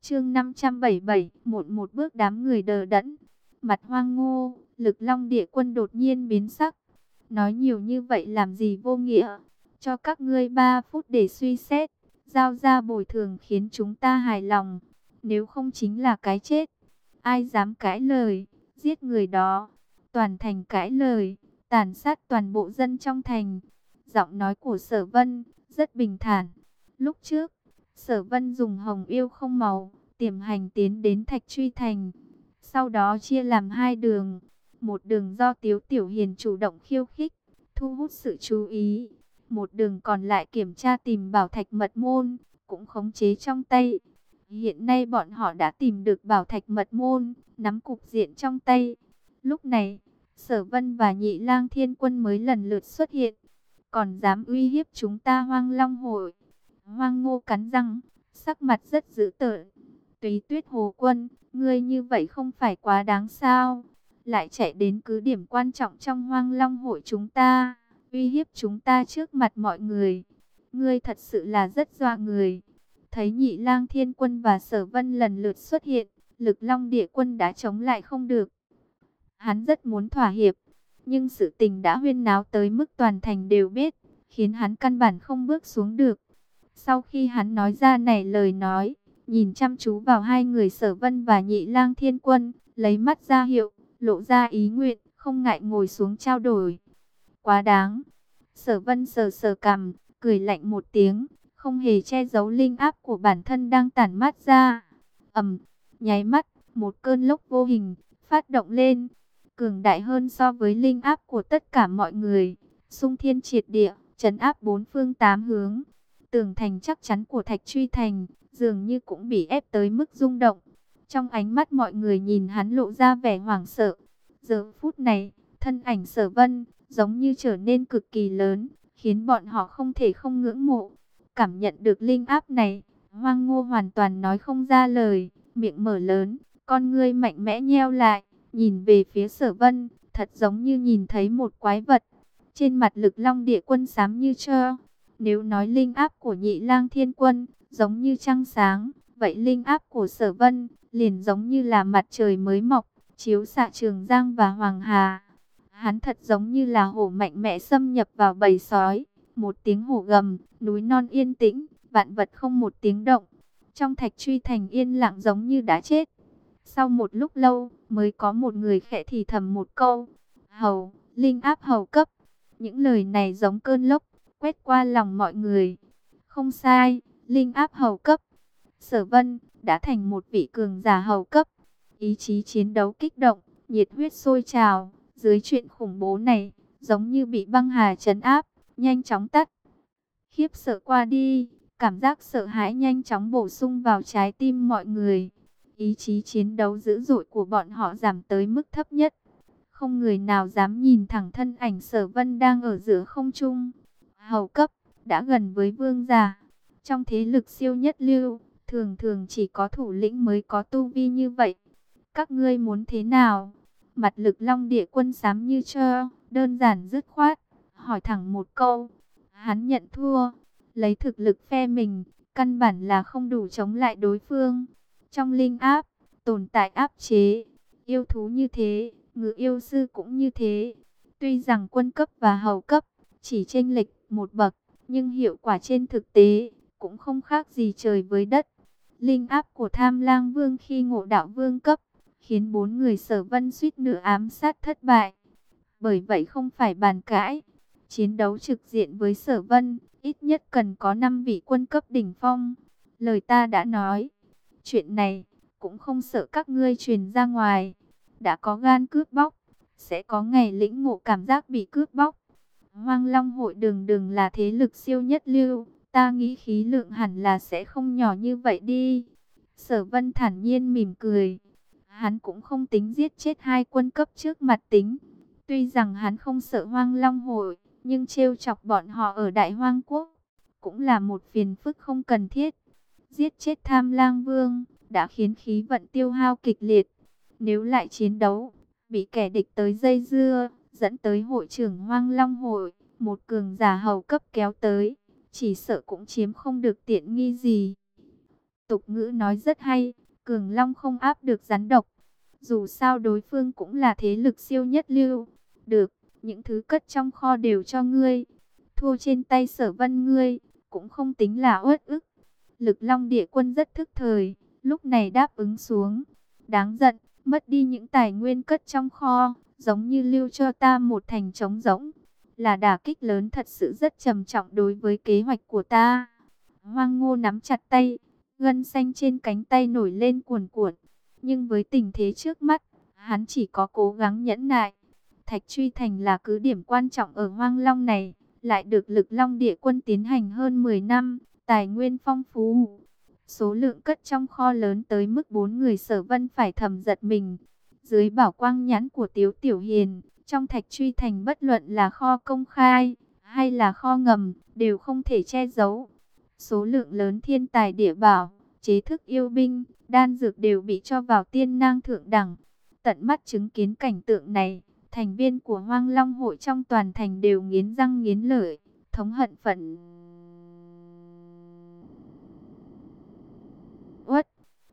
Chương 577, một một bước đám người đờ đẫn, mặt hoang ngô, lực long địa quân đột nhiên biến sắc. Nói nhiều như vậy làm gì vô nghĩa, cho các ngươi 3 phút để suy xét, giao ra bồi thường khiến chúng ta hài lòng, nếu không chính là cái chết. Ai dám cãi lời, giết người đó, toàn thành cãi lời, tàn sát toàn bộ dân trong thành. Giọng nói của sở vân, rất bình thản. Lúc trước, sở vân dùng hồng yêu không màu, tiềm hành tiến đến thạch truy thành. Sau đó chia làm hai đường. Một đường do Tiếu Tiểu Hiền chủ động khiêu khích, thu hút sự chú ý. Một đường còn lại kiểm tra tìm bảo thạch mật môn, cũng khống chế trong tay. Hiện nay bọn họ đã tìm được bảo thạch mật môn, nắm cục diện trong tay. Lúc này, Sở Vân và Nhị Lang Thiên Quân mới lần lượt xuất hiện, còn dám uy hiếp chúng ta Hoang Long hội. Hoang Ngô cắn răng, sắc mặt rất dữ tợn. Túy Tuyết Hồ Quân, ngươi như vậy không phải quá đáng sao? Lại chạy đến cứ điểm quan trọng trong Hoang Long hội chúng ta, uy hiếp chúng ta trước mặt mọi người. Ngươi thật sự là rất dọa người. Thấy Nhị Lang Thiên Quân và Sở Vân lần lượt xuất hiện, Lực Long Địa Quân đã chống lại không được. Hắn rất muốn thỏa hiệp, nhưng sự tình đã huyên náo tới mức toàn thành đều biết, khiến hắn căn bản không bước xuống được. Sau khi hắn nói ra này lời nói, nhìn chăm chú vào hai người sở vân và nhị lang thiên quân, lấy mắt ra hiệu, lộ ra ý nguyện, không ngại ngồi xuống trao đổi. Quá đáng. Sở vân sờ sờ cằm, cười lạnh một tiếng, không hề che giấu linh áp của bản thân đang tản mát ra. ầm, nháy mắt, một cơn lốc vô hình, phát động lên, cường đại hơn so với linh áp của tất cả mọi người, sung thiên triệt địa, chấn áp bốn phương tám hướng. Tường thành chắc chắn của thạch truy thành, dường như cũng bị ép tới mức rung động. Trong ánh mắt mọi người nhìn hắn lộ ra vẻ hoảng sợ. Giờ phút này, thân ảnh sở vân, giống như trở nên cực kỳ lớn, khiến bọn họ không thể không ngưỡng mộ. Cảm nhận được linh áp này, hoang ngô hoàn toàn nói không ra lời, miệng mở lớn, con ngươi mạnh mẽ nheo lại, nhìn về phía sở vân, thật giống như nhìn thấy một quái vật. Trên mặt lực long địa quân xám như trơ. Nếu nói linh áp của nhị lang thiên quân, giống như trăng sáng, vậy linh áp của sở vân, liền giống như là mặt trời mới mọc, chiếu xạ trường Giang và Hoàng Hà. Hắn thật giống như là hổ mạnh mẽ xâm nhập vào bầy sói, một tiếng hổ gầm, núi non yên tĩnh, vạn vật không một tiếng động. Trong thạch truy thành yên lặng giống như đã chết. Sau một lúc lâu, mới có một người khẽ thì thầm một câu. Hầu, linh áp hầu cấp. Những lời này giống cơn lốc, quét qua lòng mọi người. Không sai, linh áp hầu cấp. Sở vân, đã thành một vị cường giả hầu cấp. Ý chí chiến đấu kích động, nhiệt huyết sôi trào. Dưới chuyện khủng bố này, giống như bị băng hà chấn áp, nhanh chóng tắt. Khiếp sợ qua đi, cảm giác sợ hãi nhanh chóng bổ sung vào trái tim mọi người. Ý chí chiến đấu dữ dội của bọn họ giảm tới mức thấp nhất. Không người nào dám nhìn thẳng thân ảnh sở vân đang ở giữa không trung. Hầu cấp, đã gần với vương giả. Trong thế lực siêu nhất lưu, thường thường chỉ có thủ lĩnh mới có tu vi như vậy. Các ngươi muốn thế nào? Mặt lực long địa quân sám như trơ, đơn giản dứt khoát, hỏi thẳng một câu. Hắn nhận thua, lấy thực lực phe mình, căn bản là không đủ chống lại đối phương. Trong linh áp, tồn tại áp chế, yêu thú như thế, ngự yêu sư cũng như thế. Tuy rằng quân cấp và hầu cấp chỉ chênh lệch một bậc, nhưng hiệu quả trên thực tế cũng không khác gì trời với đất. Linh áp của Tham Lang Vương khi ngộ đạo vương cấp, khiến bốn người sở vân suýt nửa ám sát thất bại. Bởi vậy không phải bàn cãi, chiến đấu trực diện với sở vân, ít nhất cần có 5 vị quân cấp đỉnh phong. Lời ta đã nói, chuyện này cũng không sợ các ngươi truyền ra ngoài. Đã có gan cướp bóc, sẽ có ngày lĩnh ngộ cảm giác bị cướp bóc. Hoang Long hội đường đường là thế lực siêu nhất lưu, ta nghĩ khí lượng hẳn là sẽ không nhỏ như vậy đi. Sở Vân thản nhiên mỉm cười. Hắn cũng không tính giết chết hai quân cấp trước mặt tính. Tuy rằng hắn không sợ Hoang Long hội, nhưng trêu chọc bọn họ ở Đại Hoang Quốc cũng là một phiền phức không cần thiết. Giết chết Tham Lang Vương đã khiến khí vận tiêu hao kịch liệt. Nếu lại chiến đấu, bị kẻ địch tới dây dưa, dẫn tới hội trưởng Hoang Long hội, một cường giả hầu cấp kéo tới, chỉ sợ cũng chiếm không được tiện nghi gì. Tục ngữ nói rất hay, cường long không áp được rắn độc. Dù sao đối phương cũng là thế lực siêu nhất lưu. Được, những thứ cất trong kho đều cho ngươi. Thua trên tay sở vân ngươi, cũng không tính là uất ức. Lực long địa quân rất thức thời, lúc này đáp ứng xuống. Đáng giận, mất đi những tài nguyên cất trong kho, giống như lưu cho ta một thành trống rỗng. Là đả kích lớn thật sự rất trầm trọng đối với kế hoạch của ta. Hoang ngô nắm chặt tay, gân xanh trên cánh tay nổi lên cuồn cuộn. Nhưng với tình thế trước mắt, hắn chỉ có cố gắng nhẫn nại. Thạch Truy Thành là cứ điểm quan trọng ở Hoang Long này, lại được lực Long địa quân tiến hành hơn 10 năm, tài nguyên phong phú. Số lượng cất trong kho lớn tới mức bốn người sở vân phải thầm giật mình. Dưới bảo quang nhãn của Tiếu Tiểu Hiền, trong thạch truy thành bất luận là kho công khai hay là kho ngầm, đều không thể che giấu. Số lượng lớn thiên tài địa bảo, chế thức yêu binh, đan dược đều bị cho vào tiên nang thượng đẳng. Tận mắt chứng kiến cảnh tượng này, thành viên của Hoang Long hội trong toàn thành đều nghiến răng nghiến lợi, thống hận phận. Uất,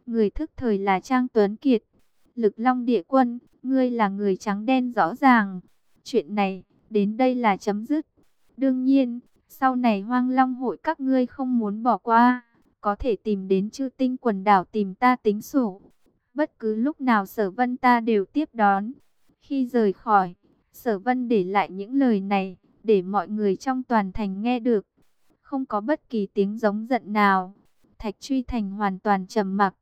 người thức thời là Trang Tuấn Kiệt, lực long địa quân, ngươi là người trắng đen rõ ràng. Chuyện này, đến đây là chấm dứt. Đương nhiên, sau này hoang long hội các ngươi không muốn bỏ qua, có thể tìm đến chư tinh quần đảo tìm ta tính sổ. Bất cứ lúc nào sở vân ta đều tiếp đón. Khi rời khỏi, sở vân để lại những lời này, để mọi người trong toàn thành nghe được. Không có bất kỳ tiếng giống giận nào. Thạch truy thành hoàn toàn trầm mặc.